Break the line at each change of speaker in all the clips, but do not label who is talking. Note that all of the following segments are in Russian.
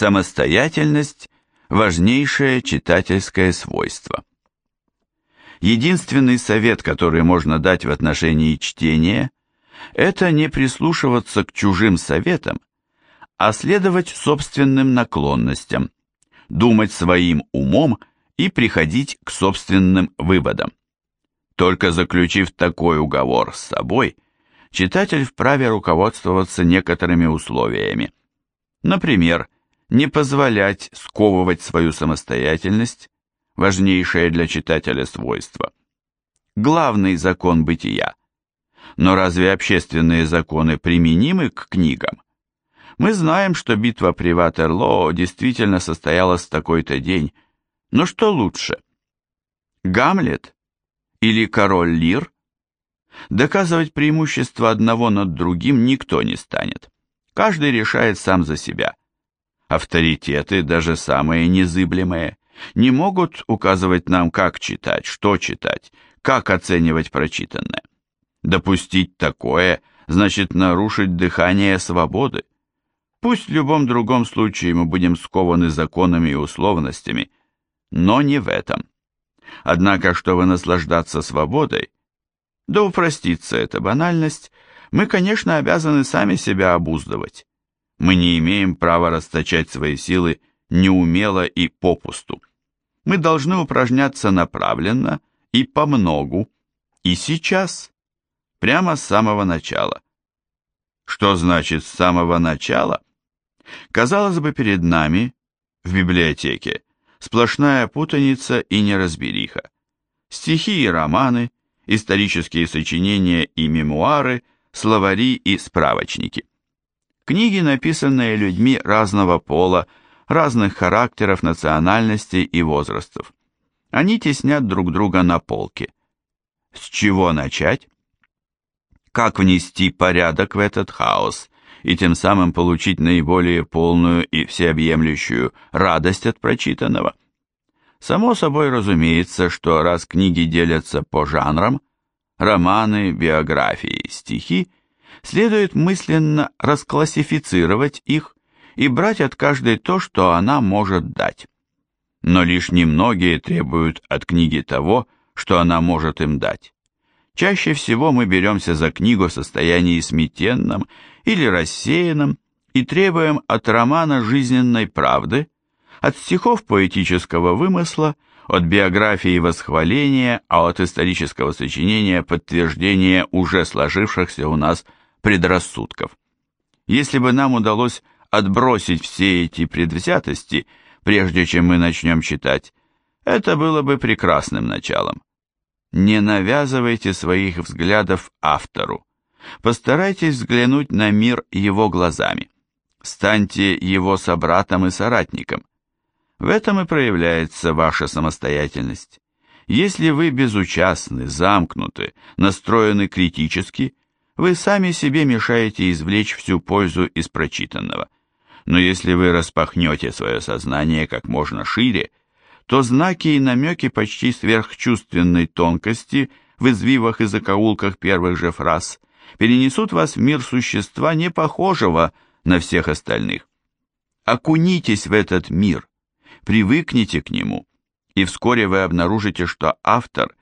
Самостоятельность – важнейшее читательское свойство. Единственный совет, который можно дать в отношении чтения, это не прислушиваться к чужим советам, а следовать собственным наклонностям, думать своим умом и приходить к собственным выводам. Только заключив такой уговор с собой, читатель вправе руководствоваться некоторыми условиями. Например, не позволять сковывать свою самостоятельность, важнейшее для читателя свойство. Главный закон бытия. Но разве общественные законы применимы к книгам? Мы знаем, что битва при Ватерлоо действительно состоялась в такой-то день, но что лучше? Гамлет или король Лир? Доказывать преимущество одного над другим никто не станет. Каждый решает сам за себя. Авторитеты, даже самые незыблемые, не могут указывать нам, как читать, что читать, как оценивать прочитанное. Допустить такое значит нарушить дыхание свободы. Пусть в любом другом случае мы будем скованы законами и условностями, но не в этом. Однако, чтобы наслаждаться свободой, да упростится эта банальность, мы, конечно, обязаны сами себя обуздывать. Мы не имеем права расточать свои силы неумело и попусту. Мы должны упражняться направленно и помногу, и сейчас, прямо с самого начала. Что значит с самого начала? Казалось бы, перед нами, в библиотеке, сплошная путаница и неразбериха. Стихи и романы, исторические сочинения и мемуары, словари и справочники. Книги, написанные людьми разного пола, разных характеров, национальностей и возрастов. Они теснят друг друга на полке. С чего начать? Как внести порядок в этот хаос и тем самым получить наиболее полную и всеобъемлющую радость от прочитанного? Само собой разумеется, что раз книги делятся по жанрам, романы, биографии, стихи, следует мысленно расклассифицировать их и брать от каждой то, что она может дать. Но лишь немногие требуют от книги того, что она может им дать. Чаще всего мы беремся за книгу в состоянии сметенном или рассеянном и требуем от романа жизненной правды, от стихов поэтического вымысла, от биографии восхваления, а от исторического сочинения подтверждения уже сложившихся у нас предрассудков. Если бы нам удалось отбросить все эти предвзятости, прежде чем мы начнем читать, это было бы прекрасным началом. Не навязывайте своих взглядов автору. Постарайтесь взглянуть на мир его глазами. Станьте его собратом и соратником. В этом и проявляется ваша самостоятельность. Если вы безучастны, замкнуты, настроены критически, вы сами себе мешаете извлечь всю пользу из прочитанного – но если вы распахнете свое сознание как можно шире, то знаки и намеки почти сверхчувственной тонкости в извивах и закоулках первых же фраз перенесут вас в мир существа, не похожего на всех остальных. Окунитесь в этот мир, привыкните к нему, и вскоре вы обнаружите, что автор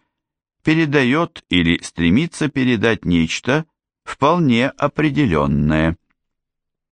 передает или стремится передать нечто вполне определенное.